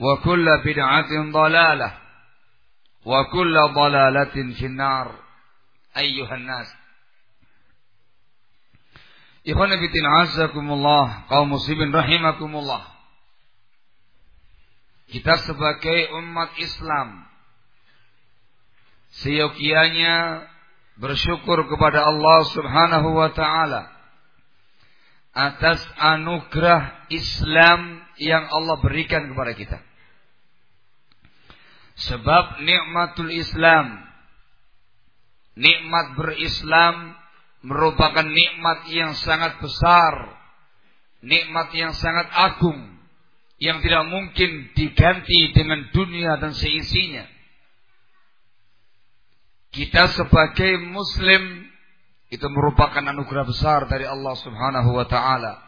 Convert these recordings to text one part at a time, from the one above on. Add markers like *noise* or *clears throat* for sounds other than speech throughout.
وكل بدعة ضلالة وكل ضلالة في النار أيها الناس Ikhwan fitin azakumullah kaum muslimin rahimakumullah. Kita sebagai umat Islam seyogianya bersyukur kepada Allah Subhanahu wa taala atas anugerah Islam yang Allah berikan kepada kita. Sebab nikmatul Islam nikmat berislam merupakan nikmat yang sangat besar, nikmat yang sangat agung yang tidak mungkin diganti dengan dunia dan seisinya. Kita sebagai muslim itu merupakan anugerah besar dari Allah Subhanahu wa taala.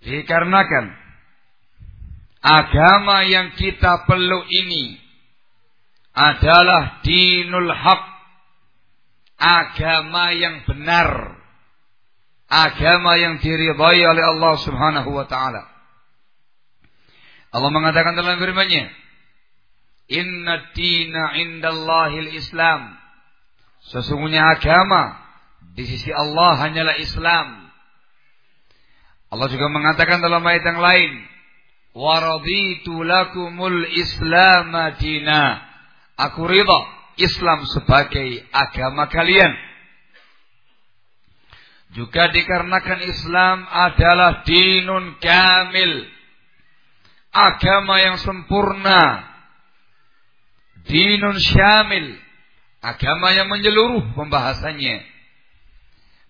Dikarenakan agama yang kita peluk ini adalah dinul haq, agama yang benar, agama yang diridhai oleh Allah Subhanahu wa taala. Allah mengatakan dalam firman-Nya, "Inna dina indallahil Islam." Sesungguhnya agama di sisi Allah hanyalah Islam. Allah juga mengatakan dalam ayat yang lain, "Wa raditu lakumul Islam dina." Aku ridha Islam sebagai agama kalian. Juga dikarenakan Islam adalah dinun kamil. Agama yang sempurna. Dinun syamil. Agama yang menyeluruh pembahasannya.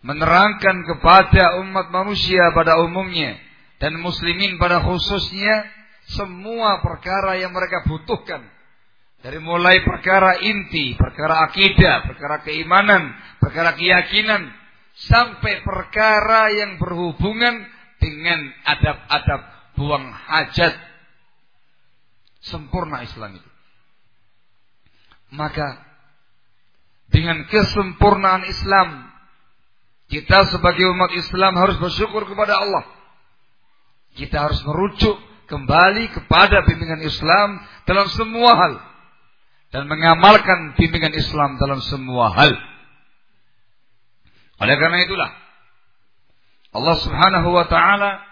Menerangkan kepada umat manusia pada umumnya. Dan muslimin pada khususnya. Semua perkara yang mereka butuhkan. Dari mulai perkara inti, perkara akidah, perkara keimanan, perkara keyakinan. Sampai perkara yang berhubungan dengan adab-adab buang hajat. Sempurna Islam itu. Maka dengan kesempurnaan Islam kita sebagai umat Islam harus bersyukur kepada Allah. Kita harus merujuk kembali kepada bimbingan Islam dalam semua hal dan mengamalkan bimbingan Islam dalam semua hal. Oleh karena itulah Allah Subhanahu wa taala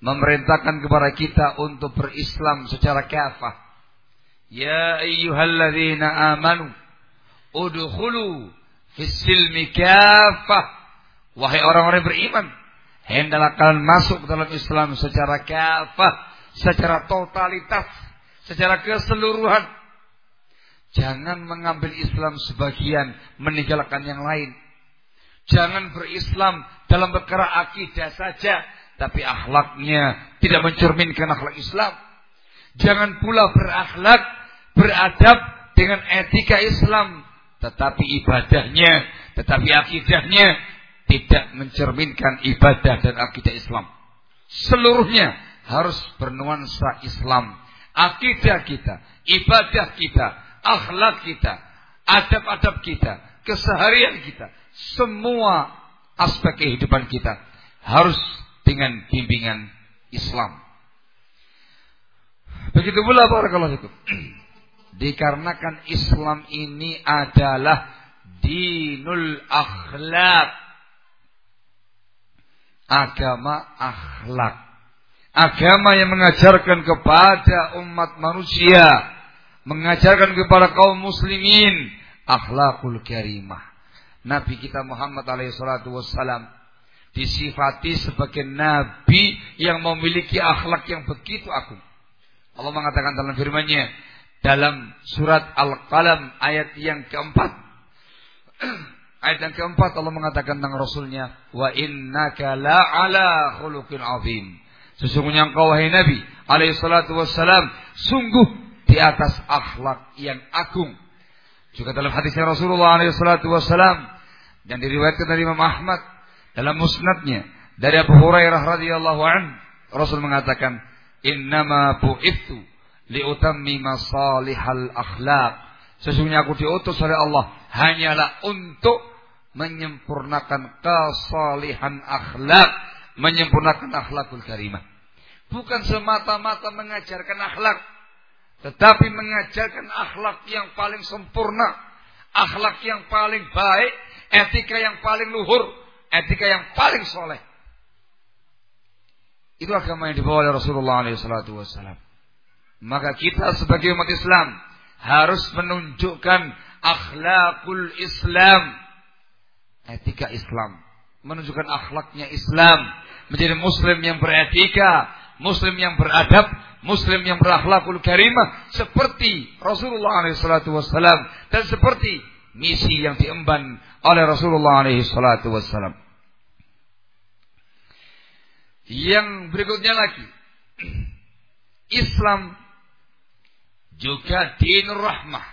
memerintahkan kepada kita untuk berislam secara kafah. Ya ayyuhalladzina amanu udkhulu fis silmi kafah. Wahai orang-orang beriman, hendaklah kalian masuk ke dalam Islam secara kafah, secara totalitas, secara keseluruhan. Jangan mengambil Islam sebagian, meninggalkan yang lain. Jangan berislam dalam perkara akidah saja, tapi akhlaknya tidak mencerminkan akhlak Islam. Jangan pula berakhlak, beradab dengan etika Islam, tetapi ibadahnya, tetapi akidahnya tidak mencerminkan ibadah dan akidah Islam. Seluruhnya harus bernuansa Islam. Akidah kita, ibadah kita, akhlak kita, adab-adab kita, keseharian kita, semua aspek kehidupan kita harus dengan bimbingan Islam. Begitu pula barakallahu fikum. *clears throat* Dikarenakan Islam ini adalah dinul akhlak. Agama akhlak. Agama yang mengajarkan kepada umat manusia. Mengajarkan kepada kaum muslimin. Akhlakul karimah. Nabi kita Muhammad alaihi salatu wassalam disifati sebagai nabi yang memiliki akhlak yang begitu agung. Allah mengatakan dalam firman-Nya, dalam surat Al-Qalam ayat yang keempat. *clears throat* ayat yang keempat Allah mengatakan tentang Rasulnya, Wa innaka la'ala khuluqin azim. Sesungguhnya engkau wahai Nabi alaihi salatu wassalam sungguh di atas akhlak yang agung. Juga dalam hadisnya Rasulullah alaihi salatu wassalam dan diriwayatkan dari Imam Ahmad dalam musnadnya dari Abu Hurairah radhiyallahu an Rasul mengatakan innama bu'ithu liutammima salihal akhlak. Sesungguhnya aku diutus oleh Allah hanyalah untuk menyempurnakan kesalihan akhlak, menyempurnakan akhlakul karimah. Bukan semata-mata mengajarkan akhlak, tetapi mengajarkan akhlak yang paling sempurna, akhlak yang paling baik, etika yang paling luhur, etika yang paling soleh. Itu agama yang dibawa oleh Rasulullah SAW. Maka kita sebagai umat Islam harus menunjukkan akhlakul Islam. Etika Islam. Menunjukkan akhlaknya Islam. Menjadi muslim yang beretika. Muslim yang beradab. Muslim yang berakhlakul karimah. Seperti Rasulullah SAW. Dan seperti misi yang diemban oleh Rasulullah SAW. Yang berikutnya lagi. Islam juga dinur rahmah.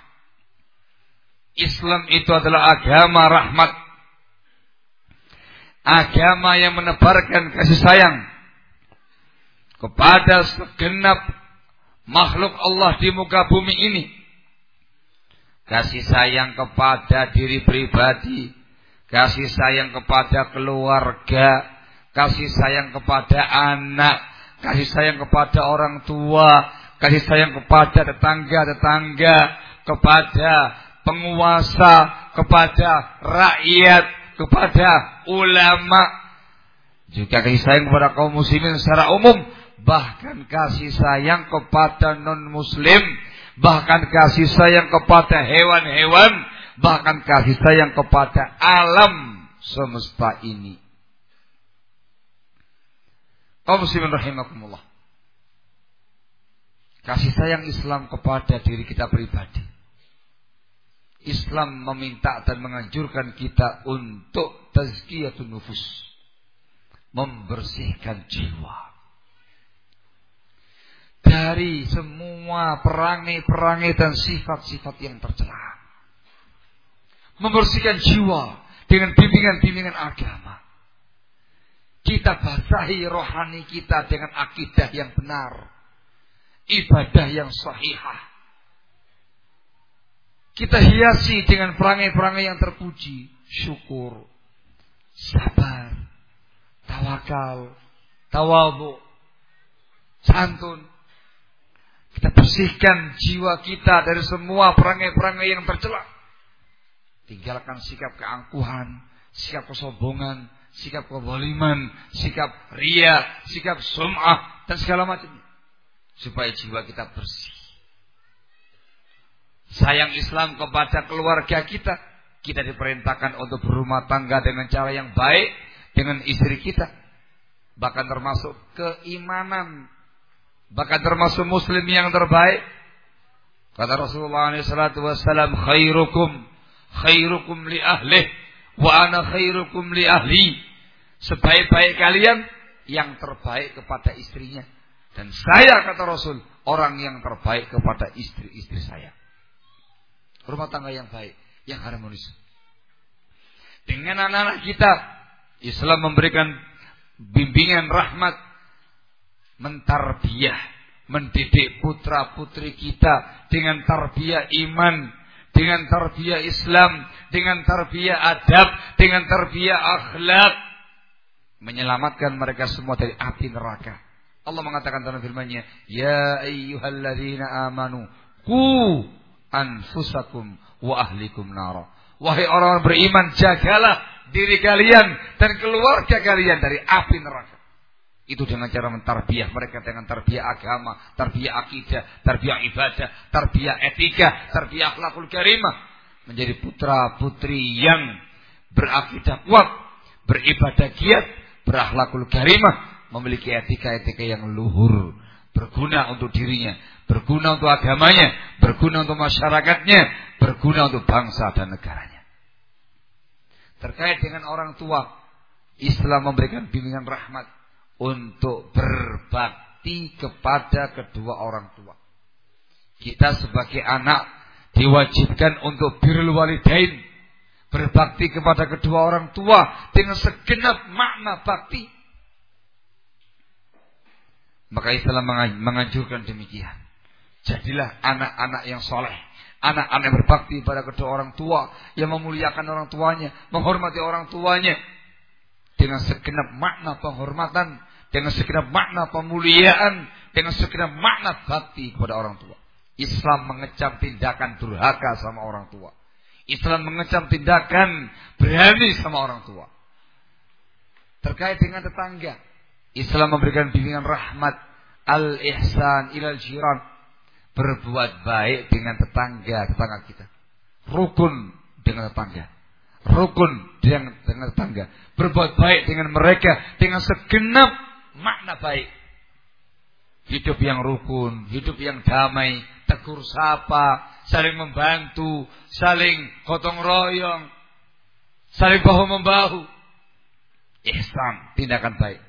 Islam itu adalah agama rahmat. Agama yang menebarkan kasih sayang kepada segenap makhluk Allah di muka bumi ini. Kasih sayang kepada diri pribadi, kasih sayang kepada keluarga, kasih sayang kepada anak, kasih sayang kepada orang tua, kasih sayang kepada tetangga-tetangga, kepada penguasa, kepada rakyat, kepada ulama, juga kasih sayang kepada kaum muslimin secara umum, bahkan kasih sayang kepada non muslim, bahkan kasih sayang kepada hewan-hewan, bahkan kasih sayang kepada alam semesta ini. Kaum muslimin rahimakumullah. Kasih sayang Islam kepada diri kita pribadi. Islam meminta dan menganjurkan kita untuk tazkiyatun nufus. Membersihkan jiwa. Dari semua perangai-perangai dan sifat-sifat yang tercela. Membersihkan jiwa dengan bimbingan-bimbingan agama. Kita basahi rohani kita dengan akidah yang benar ibadah yang sahihah. Kita hiasi dengan perangai-perangai yang terpuji, syukur, sabar, tawakal, tawabu, santun. Kita bersihkan jiwa kita dari semua perangai-perangai yang tercela. Tinggalkan sikap keangkuhan, sikap kesombongan, sikap kezaliman, sikap ria, sikap sum'ah dan segala macam. Supaya jiwa kita bersih. Sayang Islam kepada keluarga kita, kita diperintahkan untuk berumah tangga dengan cara yang baik dengan istri kita. Bahkan termasuk keimanan. Bahkan termasuk muslim yang terbaik. Kata Rasulullah SAW, khairukum khairukum li ahlih wa ana khairukum li ahli. Sebaik-baik kalian yang terbaik kepada istrinya. Dan saya kata Rasul, orang yang terbaik kepada istri-istri saya. Rumah tangga yang baik, yang harmonis. Dengan anak-anak kita, Islam memberikan bimbingan rahmat, mentarbiyah, mendidik putra-putri kita dengan tarbiyah iman, dengan tarbiyah Islam, dengan tarbiyah adab, dengan tarbiyah akhlak, menyelamatkan mereka semua dari api neraka. Allah mengatakan dalam firman-Nya, "Ya ayyuhalladzina amanu, qu anfusakum wa ahlikum nara." Wahai orang-orang beriman, jagalah diri kalian dan keluarga kalian dari api neraka. Itu dengan cara mentarbiah mereka dengan tarbiyah agama, tarbiyah akidah, tarbiyah ibadah, tarbiyah etika, tarbiyah akhlakul karimah. Menjadi putra-putri yang berakidah kuat, beribadah giat, berakhlakul karimah, memiliki etika-etika yang luhur, berguna untuk dirinya, berguna untuk agamanya, berguna untuk masyarakatnya, berguna untuk bangsa dan negaranya. Terkait dengan orang tua, Islam memberikan bimbingan rahmat untuk berbakti kepada kedua orang tua. Kita sebagai anak diwajibkan untuk birrul walidain, berbakti kepada kedua orang tua dengan segenap makna bakti. Maka Islam menganjurkan demikian. Jadilah anak-anak yang soleh. Anak-anak yang berbakti pada kedua orang tua. Yang memuliakan orang tuanya. Menghormati orang tuanya. Dengan segenap makna penghormatan. Dengan segenap makna pemuliaan. Dengan segenap makna bakti kepada orang tua. Islam mengecam tindakan durhaka sama orang tua. Islam mengecam tindakan berani sama orang tua. Terkait dengan tetangga. Islam memberikan bimbingan rahmat. Al-ihsan ilal jiran berbuat baik dengan tetangga tetangga kita. Rukun dengan tetangga. Rukun dengan dengan tetangga. Berbuat baik dengan mereka dengan segenap makna baik. Hidup yang rukun hidup yang damai tegur sapa saling membantu saling gotong royong saling bahu membahu. Ihsan tindakan baik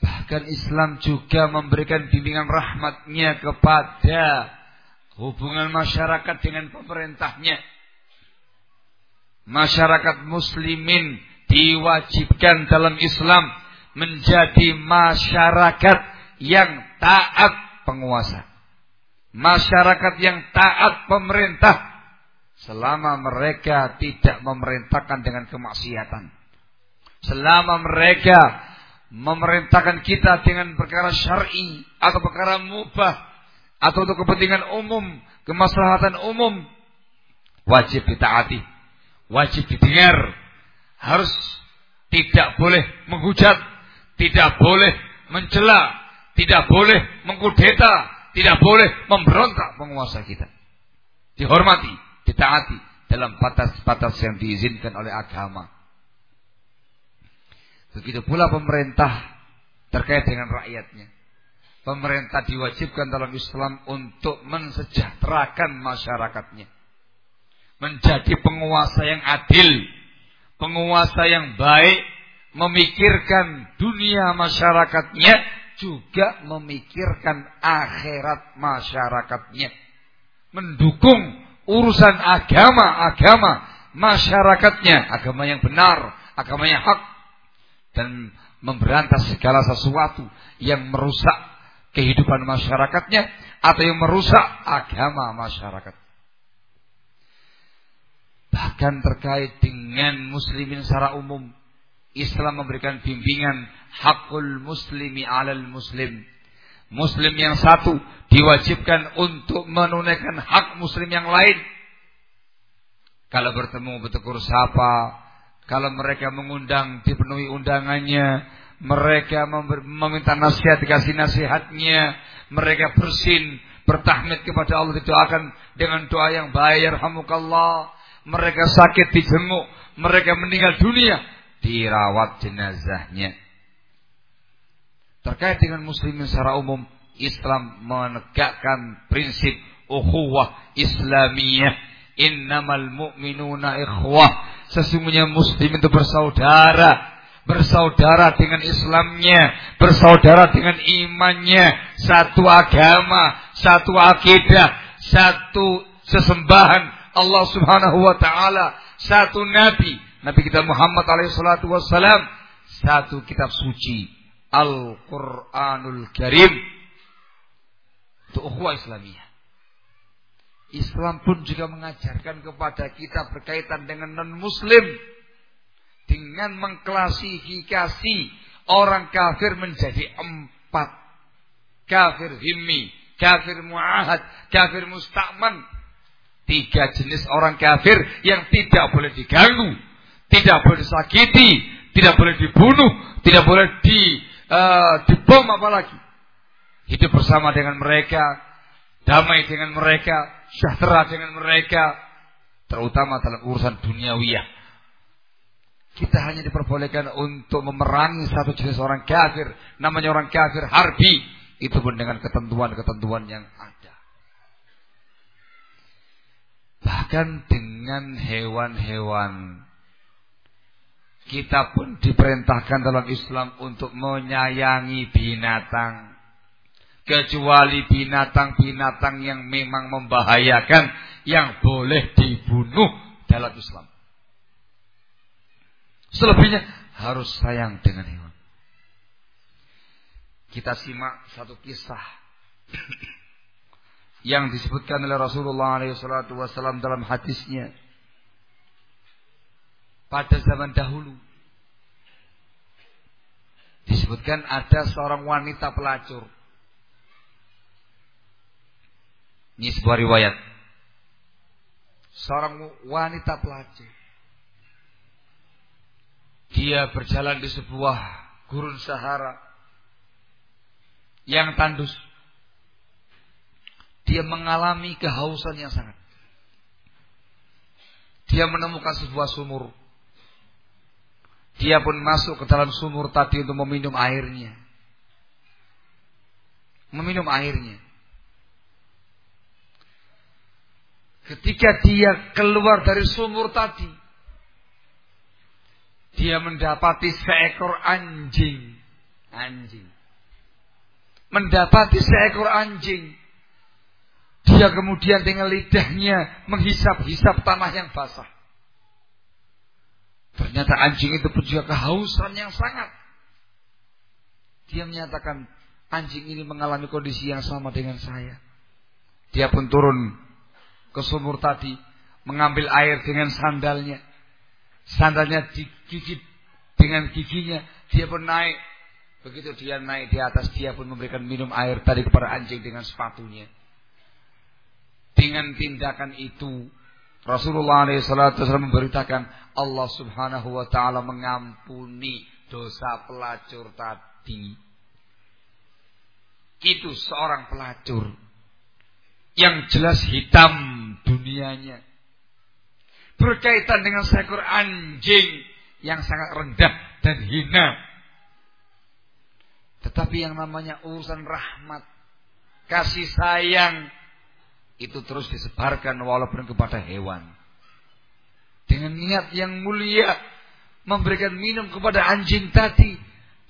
Bahkan Islam juga memberikan bimbingan rahmatnya kepada hubungan masyarakat dengan pemerintahnya. Masyarakat muslimin diwajibkan dalam Islam menjadi masyarakat yang taat penguasa. Masyarakat yang taat pemerintah selama mereka tidak memerintahkan dengan kemaksiatan. Selama mereka memerintahkan kita dengan perkara syar'i atau perkara mubah atau untuk kepentingan umum, kemaslahatan umum wajib ditaati, wajib didengar, harus tidak boleh menghujat, tidak boleh mencela, tidak boleh mengkudeta, tidak boleh memberontak penguasa kita. Dihormati, ditaati dalam batas-batas yang diizinkan oleh agama. Begitu pula pemerintah terkait dengan rakyatnya. Pemerintah diwajibkan dalam Islam untuk mensejahterakan masyarakatnya. Menjadi penguasa yang adil, penguasa yang baik, memikirkan dunia masyarakatnya, juga memikirkan akhirat masyarakatnya. Mendukung urusan agama-agama masyarakatnya, agama yang benar, agama yang hak, dan memberantas segala sesuatu yang merusak kehidupan masyarakatnya atau yang merusak agama masyarakat. Bahkan terkait dengan muslimin secara umum, Islam memberikan bimbingan hakul muslimi alal muslim. Muslim yang satu diwajibkan untuk menunaikan hak muslim yang lain. Kalau bertemu bertegur sapa, Kalau mereka mengundang dipenuhi undangannya, mereka meminta nasihat dikasih nasihatnya, mereka bersin, bertahmid kepada Allah didoakan dengan doa yang baik, yarhamukallah. Mereka sakit dijenguk, mereka meninggal dunia, dirawat jenazahnya. Terkait dengan muslimin secara umum, Islam menegakkan prinsip ukhuwah Islamiyah. Innamal mu'minuna ikhwah. Sesungguhnya muslim itu bersaudara. Bersaudara dengan Islamnya. Bersaudara dengan imannya. Satu agama. Satu akidah. Satu sesembahan Allah subhanahu wa ta'ala. Satu nabi. Nabi kita Muhammad alaihi salatu wassalam. Satu kitab suci. Al-Quranul Karim. Itu ukhuwah Islamiyah. Islam pun juga mengajarkan kepada kita berkaitan dengan non-muslim. Dengan mengklasifikasi orang kafir menjadi empat. Kafir himmi, kafir mu'ahad, kafir musta'man. Tiga jenis orang kafir yang tidak boleh diganggu. Tidak boleh disakiti, tidak boleh dibunuh, tidak boleh di uh, dibom apalagi. Hidup bersama dengan mereka, damai dengan mereka, sejahtera dengan mereka, terutama dalam urusan duniawiyah. Kita hanya diperbolehkan untuk memerangi satu jenis orang kafir, namanya orang kafir harbi, itu pun dengan ketentuan-ketentuan yang ada. Bahkan dengan hewan-hewan kita pun diperintahkan dalam Islam untuk menyayangi binatang. Kecuali binatang-binatang yang memang membahayakan. Yang boleh dibunuh dalam Islam. Selebihnya harus sayang dengan hewan. Kita simak satu kisah *clears throat* yang disebutkan oleh Rasulullah SAW dalam hadisnya pada zaman dahulu. Disebutkan ada seorang wanita pelacur. Ini sebuah riwayat. Seorang wanita pelacur. Dia berjalan di sebuah gurun Sahara yang tandus. Dia mengalami kehausan yang sangat. Dia menemukan sebuah sumur. Dia pun masuk ke dalam sumur tadi untuk meminum airnya. Meminum airnya. Ketika dia keluar dari sumur tadi, dia mendapati seekor anjing. Anjing. Mendapati seekor anjing. Dia kemudian dengan lidahnya menghisap-hisap tanah yang basah. Ternyata anjing itu pun juga kehausan yang sangat. Dia menyatakan anjing ini mengalami kondisi yang sama dengan saya. Dia pun turun ke sumur tadi, mengambil air dengan sandalnya. Sandalnya digigit dengan giginya, dia pun naik. Begitu dia naik di atas, dia pun memberikan minum air tadi kepada anjing dengan sepatunya. Dengan tindakan itu, Rasulullah SAW memberitakan Allah Subhanahu wa taala mengampuni dosa pelacur tadi. Itu seorang pelacur yang jelas hitam dunianya. Berkaitan dengan seekor anjing yang sangat rendah dan hina. Tetapi yang namanya urusan rahmat, kasih sayang, itu terus disebarkan walaupun kepada hewan. Dengan niat yang mulia memberikan minum kepada anjing tadi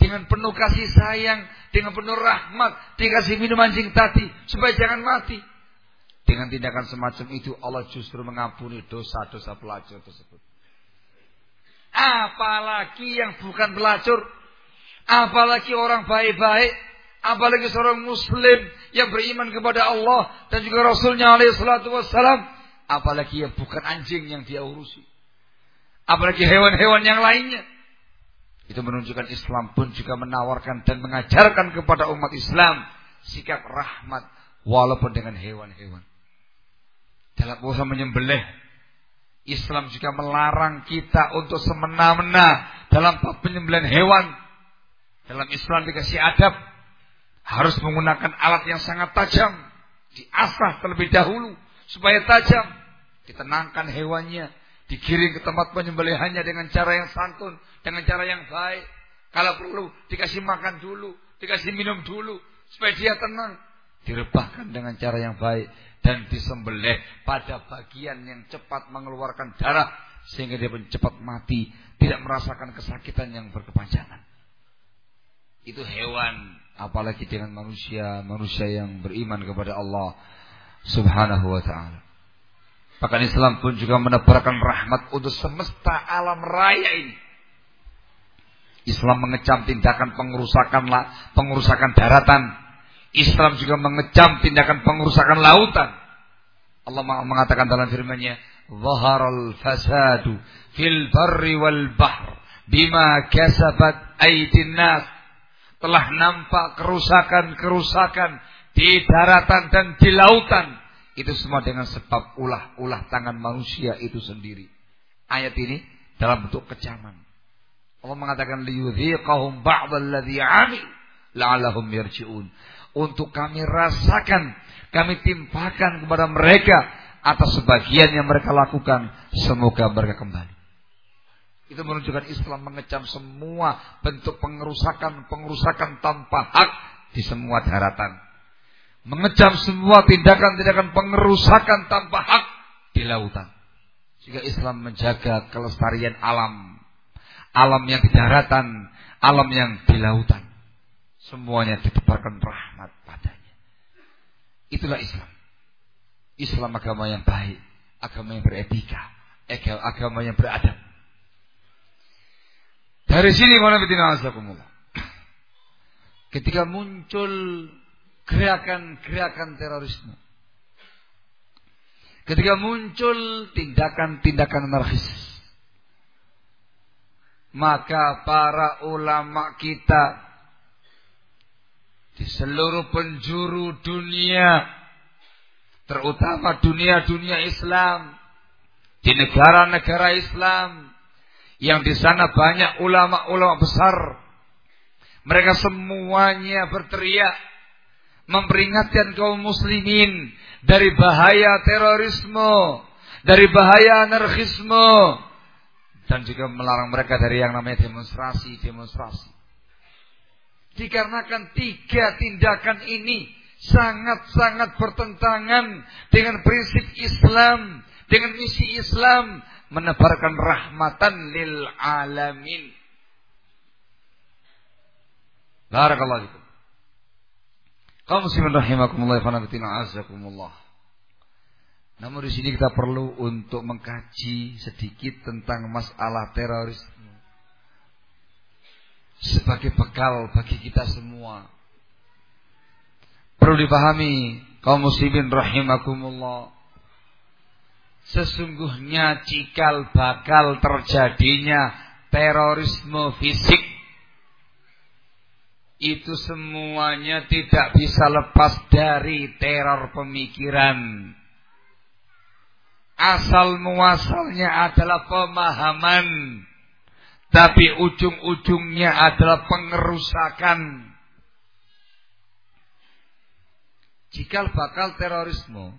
dengan penuh kasih sayang, dengan penuh rahmat, dikasih minum anjing tadi supaya jangan mati. Dengan tindakan semacam itu Allah justru mengampuni dosa-dosa pelacur tersebut. Apalagi yang bukan pelacur, apalagi orang baik-baik Apalagi seorang muslim yang beriman kepada Allah dan juga Rasulnya alaihi salatu wassalam. Apalagi yang bukan anjing yang dia urusi. Apalagi hewan-hewan yang lainnya. Itu menunjukkan Islam pun juga menawarkan dan mengajarkan kepada umat Islam sikap rahmat walaupun dengan hewan-hewan. Dalam usaha menyembelih Islam juga melarang kita untuk semena-mena dalam penyembelihan hewan. Dalam Islam dikasih adab. Harus menggunakan alat yang sangat tajam. Diasah terlebih dahulu. Supaya tajam. Ditenangkan hewannya. Digiring ke tempat penyembelihannya dengan cara yang santun. Dengan cara yang baik. Kalau perlu dikasih makan dulu. Dikasih minum dulu. Supaya dia tenang. Direbahkan dengan cara yang baik dan disembelih pada bagian yang cepat mengeluarkan darah sehingga dia pun cepat mati, tidak merasakan kesakitan yang berkepanjangan. Itu hewan, apalagi dengan manusia, manusia yang beriman kepada Allah Subhanahu wa taala. Bahkan Islam pun juga menebarkan rahmat untuk semesta alam raya ini. Islam mengecam tindakan pengerusakan pengerusakan daratan, Islam juga mengecam tindakan pengerusakan lautan. Allah mengatakan dalam firman-Nya, "Zaharal fasadu fil barri wal bahr bima kasabat aydin nas." Telah nampak kerusakan-kerusakan di daratan dan di lautan. Itu semua dengan sebab ulah-ulah tangan manusia itu sendiri. Ayat ini dalam bentuk kecaman. Allah mengatakan liyudhiqahum 'amil la'allahum yarji'un untuk kami rasakan, kami timpakan kepada mereka atas sebagian yang mereka lakukan. Semoga mereka kembali. Itu menunjukkan Islam mengecam semua bentuk pengerusakan-pengerusakan tanpa hak di semua daratan. Mengecam semua tindakan-tindakan pengerusakan tanpa hak di lautan. Sehingga Islam menjaga kelestarian alam. Alam yang di daratan, alam yang di lautan. Semuanya ditebarkan rahmat padanya. Itulah Islam. Islam agama yang baik, agama yang beretika, agama yang beradab. Dari sini. Ketika muncul gerakan-gerakan terorisme. Ketika muncul tindakan-tindakan anarkis. Maka para ulama kita di seluruh penjuru dunia terutama dunia-dunia Islam di negara-negara Islam yang di sana banyak ulama-ulama besar mereka semuanya berteriak memperingatkan kaum muslimin dari bahaya terorisme dari bahaya anarkisme dan juga melarang mereka dari yang namanya demonstrasi-demonstrasi Dikarenakan tiga tindakan ini sangat-sangat bertentangan dengan prinsip Islam, dengan misi Islam menebarkan rahmatan lil alamin. Barakallahu fikum. Kaum muslimin rahimakumullah wa. Namun di sini kita perlu untuk mengkaji sedikit tentang masalah terorisme sebagai bekal bagi kita semua. Perlu dipahami kaum muslimin rahimakumullah. Sesungguhnya cikal bakal terjadinya terorisme fisik itu semuanya tidak bisa lepas dari teror pemikiran. Asal muasalnya adalah pemahaman tapi ujung-ujungnya adalah pengerusakan. Jika bakal terorisme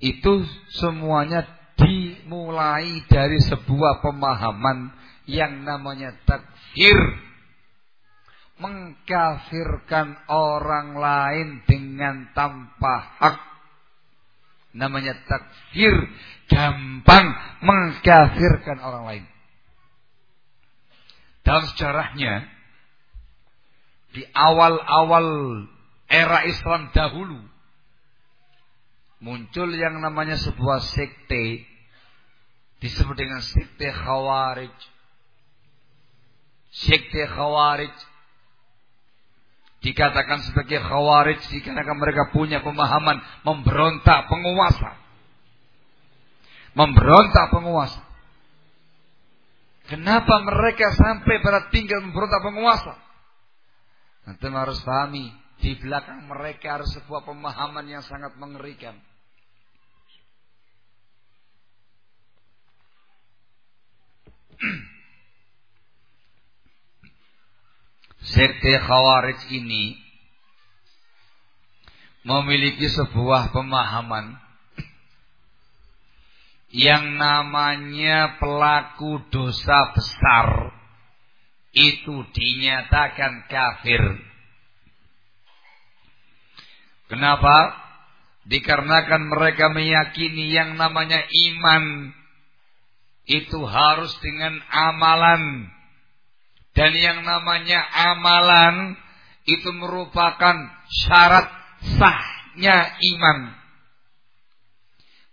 itu semuanya dimulai dari sebuah pemahaman yang namanya takfir. Mengkafirkan orang lain dengan tanpa hak. Namanya takfir. Gampang mengkafirkan orang lain. Dalam sejarahnya, di awal-awal era Islam dahulu, muncul yang namanya sebuah sekte, disebut dengan sekte Khawarij. Sekte Khawarij dikatakan sebagai Khawarij dikarenakan mereka punya pemahaman memberontak penguasa. Memberontak penguasa. Kenapa mereka sampai pada tinggal memberontak penguasa? Nanti harus pahami, di belakang mereka harus sebuah pemahaman yang sangat mengerikan. *clears throat* Sekte Khawarij ini memiliki sebuah pemahaman yang namanya pelaku dosa besar itu dinyatakan kafir. Kenapa? Dikarenakan mereka meyakini yang namanya iman itu harus dengan amalan. Dan yang namanya amalan itu merupakan syarat sahnya iman.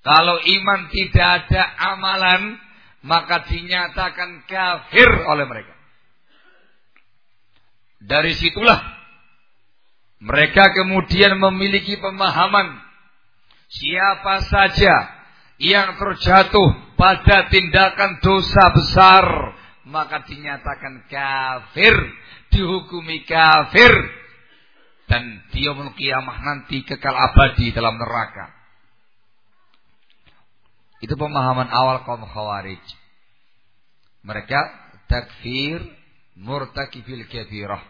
Kalau iman tidak ada amalan, maka dinyatakan kafir oleh mereka. Dari situlah mereka kemudian memiliki pemahaman siapa saja yang terjatuh pada tindakan dosa besar maka dinyatakan kafir, dihukumi kafir dan dia kiamah nanti kekal abadi dalam neraka. Itu pemahaman awal kaum Khawarij. Mereka takfir murtakibil kabirah,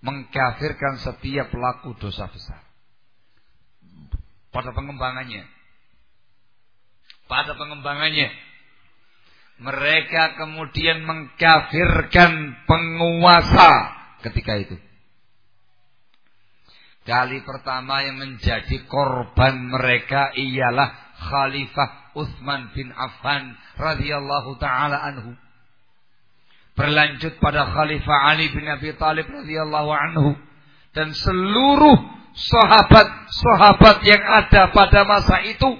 mengkafirkan setiap pelaku dosa besar. Pada pengembangannya. Pada pengembangannya. Mereka kemudian mengkafirkan penguasa ketika itu. Kali pertama yang menjadi korban mereka ialah Khalifah Uthman bin Affan radhiyallahu taala anhu. Berlanjut pada Khalifah Ali bin Abi Thalib radhiyallahu anhu. Dan seluruh sahabat-sahabat yang ada pada masa itu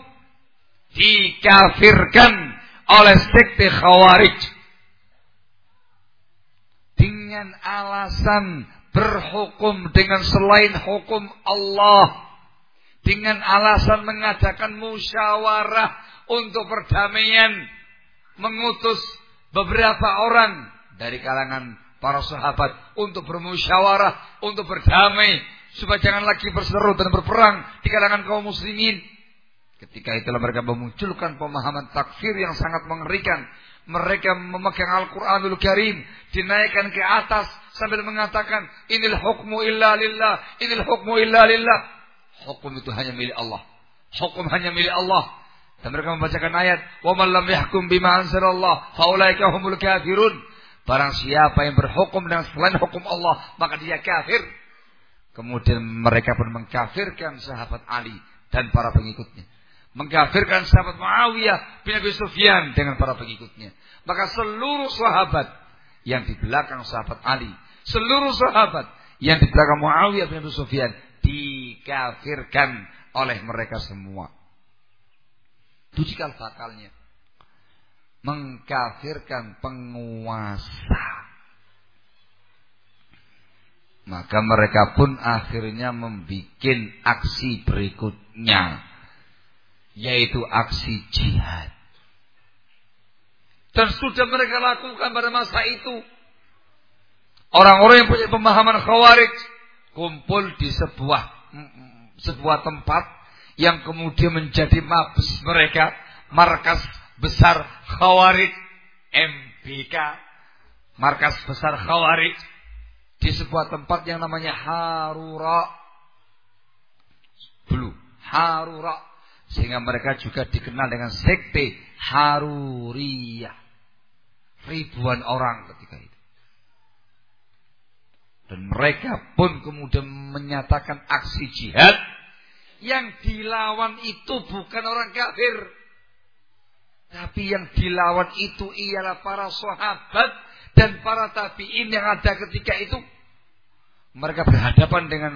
dikafirkan oleh sekte Khawarij. Dengan alasan berhukum dengan selain hukum Allah. Dengan alasan mengadakan musyawarah untuk perdamaian mengutus beberapa orang dari kalangan para sahabat untuk bermusyawarah untuk berdamai supaya jangan lagi berseru dan berperang di kalangan kaum muslimin. Ketika itulah mereka memunculkan pemahaman takfir yang sangat mengerikan. Mereka memegang Al-Quranul Karim dinaikkan ke atas sambil mengatakan inil hukmu illa lillah inil hukmu illa lillah. Hukum itu hanya milik Allah. Hukum hanya milik Allah dan mereka membacakan ayat wa man lam yahkum bima anzalallah faulaika humul kafirun barang siapa yang berhukum dengan selain hukum Allah maka dia kafir kemudian mereka pun mengkafirkan sahabat Ali dan para pengikutnya mengkafirkan sahabat Muawiyah bin Abi Sufyan dengan para pengikutnya. Maka seluruh sahabat yang di belakang sahabat Ali, seluruh sahabat yang di belakang Muawiyah bin Abi Sufyan dikafirkan oleh mereka semua. Itu cikal bakalnya. Mengkafirkan penguasa. Maka mereka pun akhirnya membuat aksi berikutnya yaitu aksi jihad. Dan sudah mereka lakukan pada masa itu. Orang-orang yang punya pemahaman khawarij kumpul di sebuah sebuah tempat yang kemudian menjadi mabes mereka, markas besar khawarij MBK, markas besar khawarij di sebuah tempat yang namanya Harura. Blue, Harura sehingga mereka juga dikenal dengan sekte Haruriyah. Ribuan orang ketika itu. Dan mereka pun kemudian menyatakan aksi jihad. Yang dilawan itu bukan orang kafir. Tapi yang dilawan itu ialah para sahabat dan para tabi'in yang ada ketika itu. Mereka berhadapan dengan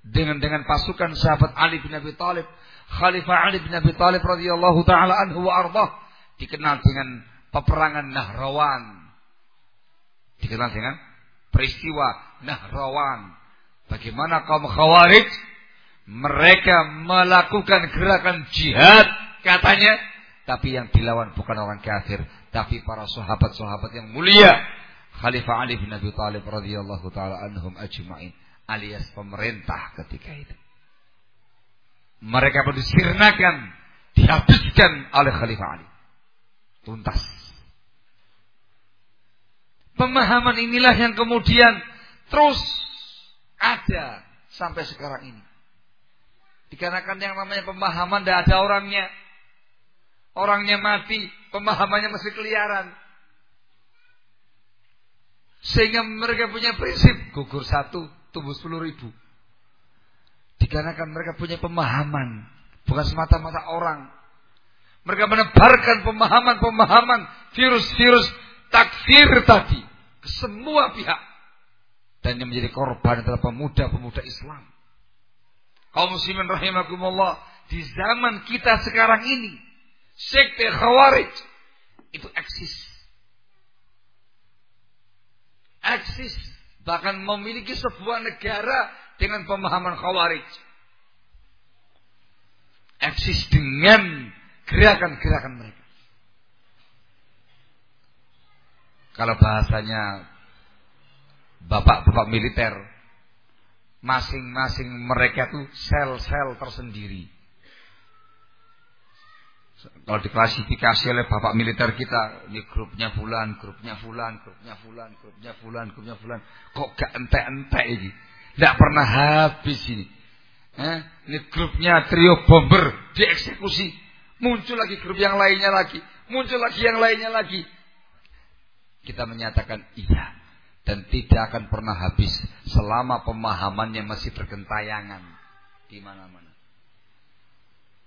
dengan dengan pasukan sahabat Ali bin Abi Thalib Khalifah Ali bin Abi Thalib radhiyallahu taala anhu wa ardah dikenal dengan peperangan Nahrawan. Dikenal dengan peristiwa Nahrawan. Bagaimana kaum Khawarij mereka melakukan gerakan jihad katanya tapi yang dilawan bukan orang kafir tapi para sahabat-sahabat yang mulia Khalifah Ali bin Abi Thalib radhiyallahu taala anhum ajma'in alias pemerintah ketika itu mereka pun disirnakan, dihabiskan oleh Khalifah Ali. Tuntas. Pemahaman inilah yang kemudian terus ada sampai sekarang ini. Dikarenakan yang namanya pemahaman tidak ada orangnya. Orangnya mati, pemahamannya masih keliaran. Sehingga mereka punya prinsip gugur satu, tumbuh sepuluh ribu. Dikarenakan mereka punya pemahaman, bukan semata-mata orang. Mereka menebarkan pemahaman-pemahaman virus-virus takfir tadi ke semua pihak. Dan yang menjadi korban adalah pemuda-pemuda Islam. Kaum muslimin rahimakumullah. Di zaman kita sekarang ini. Sekte khawarij. Itu eksis. Eksis. Bahkan memiliki sebuah negara dengan pemahaman khawarij. Eksis dengan gerakan-gerakan mereka. Kalau bahasanya bapak-bapak militer, masing-masing mereka tuh sel-sel tersendiri. Kalau diklasifikasi oleh bapak militer kita, ini grupnya fulan, grupnya fulan, grupnya fulan, grupnya fulan, grupnya fulan. Kok gak entek-entek ini? Tidak pernah habis ini. Eh, ini grupnya trio bomber dieksekusi. Muncul lagi grup yang lainnya lagi. Muncul lagi yang lainnya lagi. Kita menyatakan iya dan tidak akan pernah habis selama pemahamannya masih bergentayangan di mana-mana.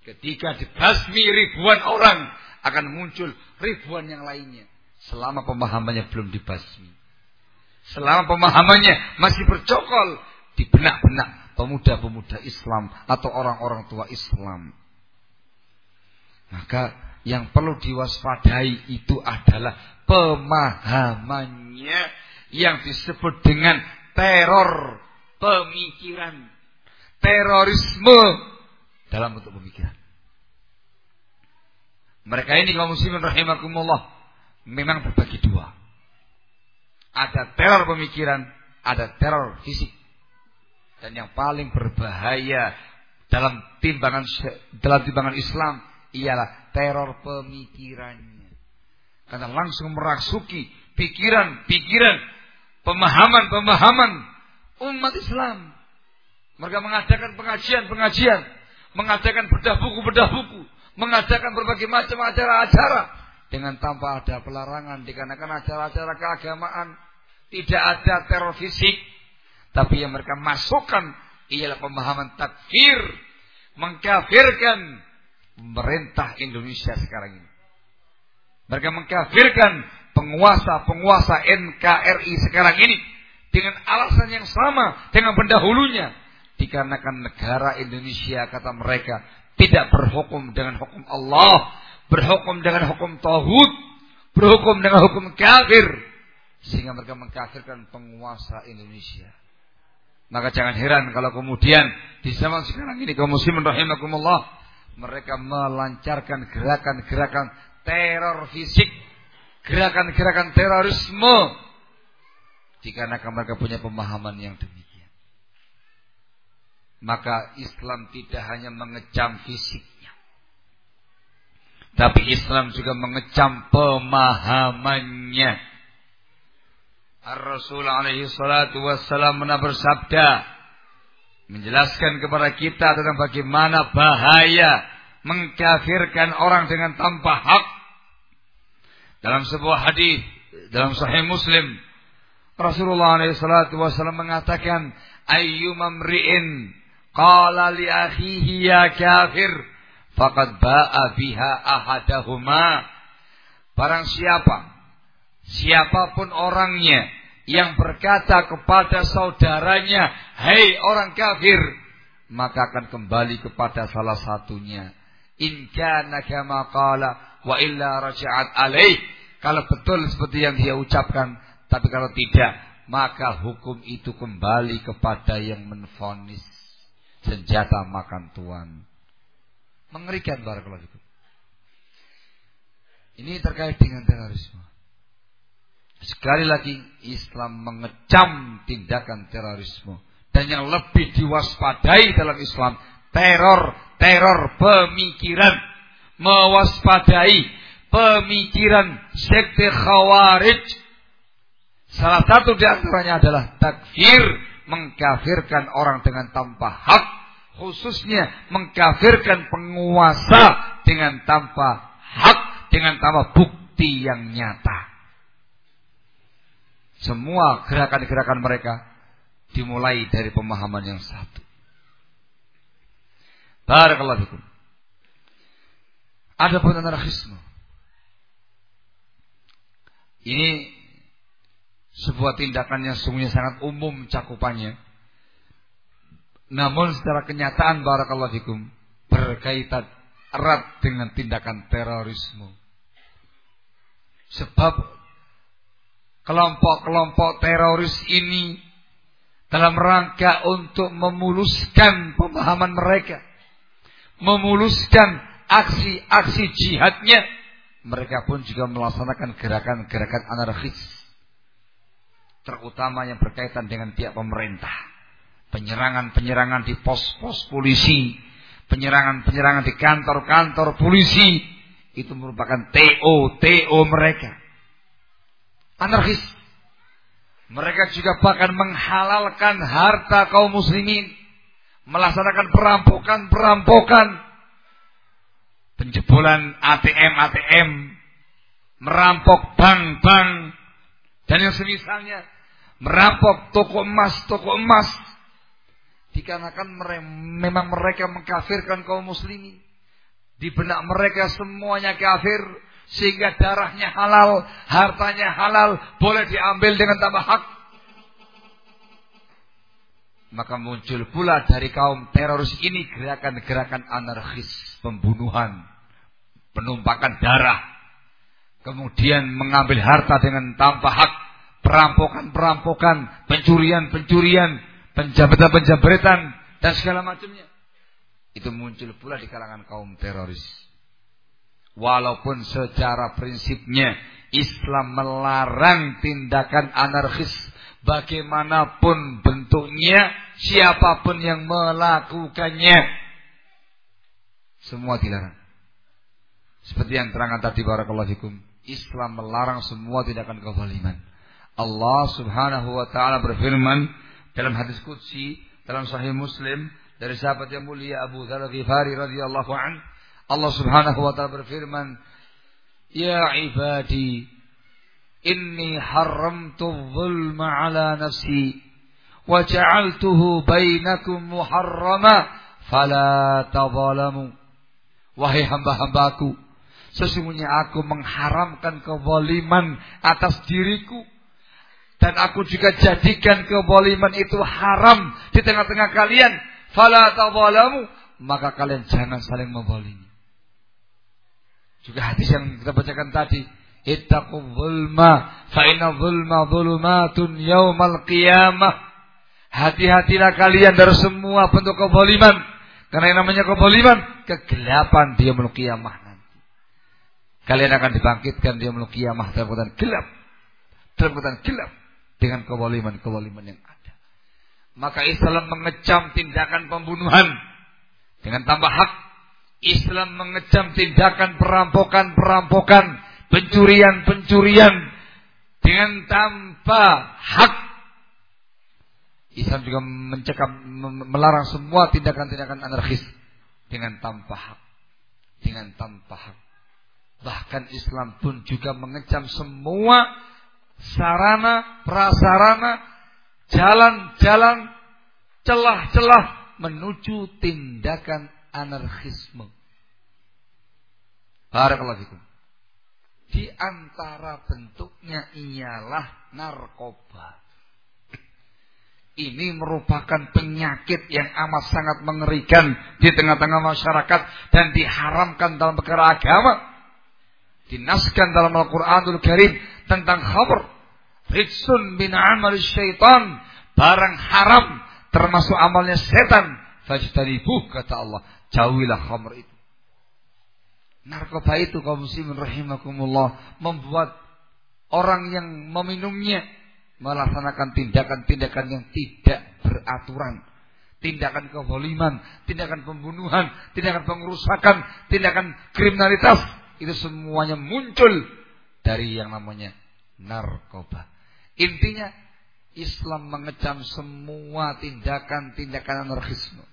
Ketika dibasmi ribuan orang akan muncul ribuan yang lainnya selama pemahamannya belum dibasmi. Selama pemahamannya masih bercokol di benak-benak pemuda-pemuda Islam atau orang-orang tua Islam. Maka yang perlu diwaspadai itu adalah pemahamannya yang disebut dengan teror pemikiran, terorisme dalam bentuk pemikiran. Mereka ini kaum muslimin rahimakumullah memang berbagi dua. Ada teror pemikiran, ada teror fisik. Dan yang paling berbahaya dalam timbangan dalam timbangan Islam ialah teror pemikirannya. Karena langsung merasuki pikiran-pikiran pemahaman-pemahaman umat Islam. Mereka mengadakan pengajian-pengajian, mengadakan bedah buku-bedah buku, mengadakan berbagai macam acara-acara dengan tanpa ada pelarangan dikarenakan acara-acara keagamaan tidak ada teror fisik, tapi yang mereka masukkan ialah pemahaman takfir, mengkafirkan pemerintah Indonesia sekarang ini. Mereka mengkafirkan penguasa-penguasa NKRI sekarang ini dengan alasan yang sama dengan pendahulunya dikarenakan negara Indonesia kata mereka tidak berhukum dengan hukum Allah berhukum dengan hukum tauhid berhukum dengan hukum kafir sehingga mereka mengkafirkan penguasa Indonesia. Maka jangan heran kalau kemudian di zaman sekarang ini kaum muslimin rahimakumullah mereka melancarkan gerakan-gerakan teror fisik gerakan-gerakan terorisme dikarenakan mereka punya pemahaman yang demikian. Maka Islam tidak hanya mengecam fisiknya. Tapi Islam juga mengecam pemahamannya. Ar-Rasul alaihi salatu wassalam pernah bersabda. Menjelaskan kepada kita tentang bagaimana bahaya mengkafirkan orang dengan tanpa hak dalam sebuah hadis dalam Sahih Muslim, Rasulullah SAW mengatakan, "Ayyuma mri'in qala li akhihi ya kafir, faqad ba'a biha ahadahuma." Barang siapa, siapa pun orangnya yang berkata kepada saudaranya, "Hei orang kafir," maka akan kembali kepada salah satunya. In kana kama qala wa illa raja'at alaih. Kalau betul seperti yang dia ucapkan, tapi kalau tidak, maka hukum itu kembali kepada yang menfonis senjata makan tuan. Mengerikan barakallahu fikum. Ini terkait dengan terorisme. Sekali lagi Islam mengecam tindakan terorisme dan yang lebih diwaspadai dalam Islam teror teror pemikiran mewaspadai pemikiran sekte khawarij Salah satu di antaranya adalah takfir, mengkafirkan orang dengan tanpa hak, khususnya mengkafirkan penguasa dengan tanpa hak, dengan tanpa bukti yang nyata. Semua gerakan-gerakan mereka dimulai dari pemahaman yang satu. Barakallahu fikum. Ada pun anarkisme. Ini sebuah tindakan yang sungguhnya sangat umum cakupannya. Namun secara kenyataan barakallahu fikum berkaitan erat dengan tindakan terorisme. Sebab kelompok-kelompok teroris ini dalam rangka untuk memuluskan pemahaman mereka, memuluskan aksi-aksi jihadnya, mereka pun juga melaksanakan gerakan-gerakan anarkis, terutama yang berkaitan dengan pihak pemerintah, penyerangan-penyerangan di pos-pos polisi, penyerangan-penyerangan di kantor-kantor polisi, itu merupakan TO TO mereka anarkis. Mereka juga bahkan menghalalkan harta kaum muslimin. Melaksanakan perampokan-perampokan. Penjebolan ATM-ATM. Merampok bank-bank. Dan yang semisalnya. Merampok toko emas, toko emas. Dikarenakan memang mereka mengkafirkan kaum muslimin. Di benak mereka semuanya kafir sehingga darahnya halal, hartanya halal, boleh diambil dengan tambah hak. Maka muncul pula dari kaum teroris ini gerakan-gerakan anarkis, pembunuhan, penumpakan darah, kemudian mengambil harta dengan tanpa hak, perampokan-perampokan, pencurian-pencurian, penjabretan-penjabretan, dan segala macamnya. Itu muncul pula di kalangan kaum teroris. Walaupun secara prinsipnya Islam melarang tindakan anarkis bagaimanapun bentuknya, siapa pun yang melakukannya. Semua dilarang. Seperti yang terangkan tadi barakallahu fikum. Islam melarang semua tindakan kezaliman. Allah Subhanahu wa taala berfirman dalam hadis qudsi dalam sahih Muslim dari sahabat yang mulia Abu Dzar Ghifari radhiyallahu anhu Allah Subhanahu wa taala berfirman, "Ya ibadi, inni haramtu dzulma ala nafsi wa ja'altuhu bainakum muharrama fala tadzalamu." Wahai hamba-hambaku, sesungguhnya aku mengharamkan kezaliman atas diriku dan aku juga jadikan kezaliman itu haram di tengah-tengah kalian. Fala tadzalamu, maka kalian jangan saling membalimi. Juga hadis yang kita bacakan tadi. Ittaqu zulma fa inna zulma zulumatun yaumal qiyamah. Hati-hatilah kalian dari semua bentuk kezaliman. Karena yang namanya kezaliman kegelapan dia nanti. Kalian akan dibangkitkan dia yaumul qiyamah dalam keadaan gelap. Dalam keadaan gelap dengan kezaliman-kezaliman yang ada. Maka Islam mengecam tindakan pembunuhan dengan tambah hak Islam mengecam tindakan perampokan-perampokan, pencurian-pencurian dengan tanpa hak. Islam juga mencekam melarang semua tindakan-tindakan anarkis dengan tanpa hak. Dengan tanpa hak. Bahkan Islam pun juga mengecam semua sarana, prasarana, jalan-jalan, celah-celah menuju tindakan anarkisme. Barakallahu. Di antara bentuknya ialah narkoba. Ini merupakan penyakit yang amat sangat mengerikan di tengah-tengah masyarakat dan diharamkan dalam perkara agama. Dinaskan dalam Al-Quranul Karim tentang khamr. Ritsun bin amal syaitan. Barang haram termasuk amalnya setan. Fajtanibuh kata Allah. Jauhilah khamr itu. Narkoba itu kaum muslimin rahimakumullah membuat orang yang meminumnya melaksanakan tindakan-tindakan yang tidak beraturan. Tindakan kezaliman, tindakan pembunuhan, tindakan pengerusakan, tindakan kriminalitas. Itu semuanya muncul dari yang namanya narkoba. Intinya Islam mengecam semua tindakan-tindakan anarkisme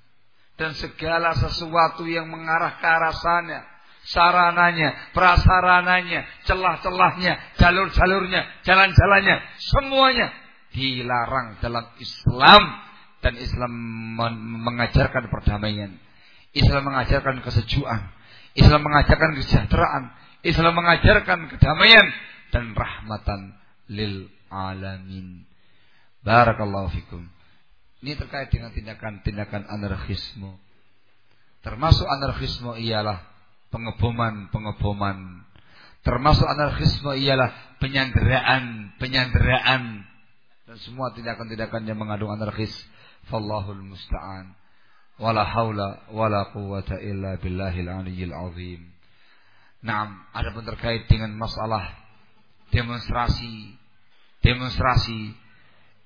dan segala sesuatu yang mengarah ke arah sana, sarananya, prasarananya, celah-celahnya, jalur-jalurnya, jalan-jalannya, semuanya dilarang dalam Islam dan Islam mengajarkan perdamaian. Islam mengajarkan kesejukan. Islam mengajarkan kesejahteraan. Islam mengajarkan kedamaian dan rahmatan lil alamin. Barakallahu fikum. Ini terkait dengan tindakan-tindakan anarkisme. Termasuk anarkisme ialah pengeboman-pengeboman. Termasuk anarkisme ialah penyanderaan, penyanderaan dan semua tindakan-tindakan yang mengandung anarkis. Fallahul musta'an. Wala haula wala quwata illa billahil aliyyil azim. Naam, ada pun terkait dengan masalah demonstrasi demonstrasi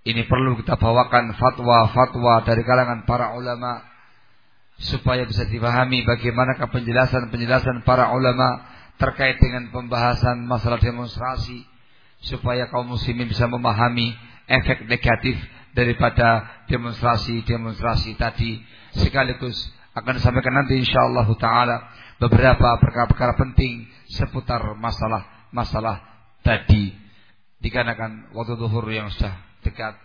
ini perlu kita bawakan fatwa-fatwa dari kalangan para ulama supaya bisa dipahami bagaimana penjelasan-penjelasan para ulama terkait dengan pembahasan masalah demonstrasi supaya kaum muslimin bisa memahami efek negatif daripada demonstrasi-demonstrasi tadi sekaligus akan disampaikan nanti insyaallah taala beberapa perkara-perkara penting seputar masalah-masalah tadi. Dikarenakan waktu zuhur yang sudah dekat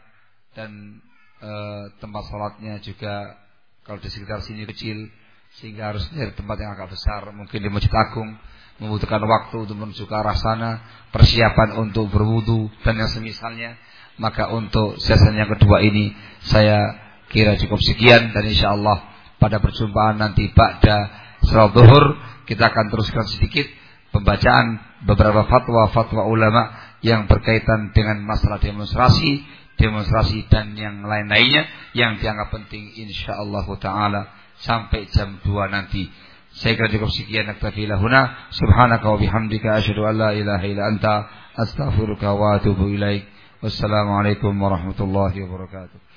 dan e, tempat sholatnya juga kalau di sekitar sini kecil sehingga harus dari tempat yang agak besar. Mungkin di Masjid Agung membutuhkan waktu untuk menuju ke arah sana persiapan untuk berwudu dan yang semisalnya. Maka untuk sesi yang kedua ini saya kira cukup sekian dan insya Allah pada perjumpaan nanti pada sholat zuhur kita akan teruskan sedikit pembacaan beberapa fatwa-fatwa ulama yang berkaitan dengan masalah demonstrasi, demonstrasi dan yang lain-lainnya yang dianggap penting insyaallah taala sampai jam 2 nanti. Saya kira cukup sekian naktafi lahuna. Subhanaka wa bihamdika asyhadu an la ilaha illa anta astaghfiruka wa atubu ilaik. Wassalamualaikum warahmatullahi wabarakatuh.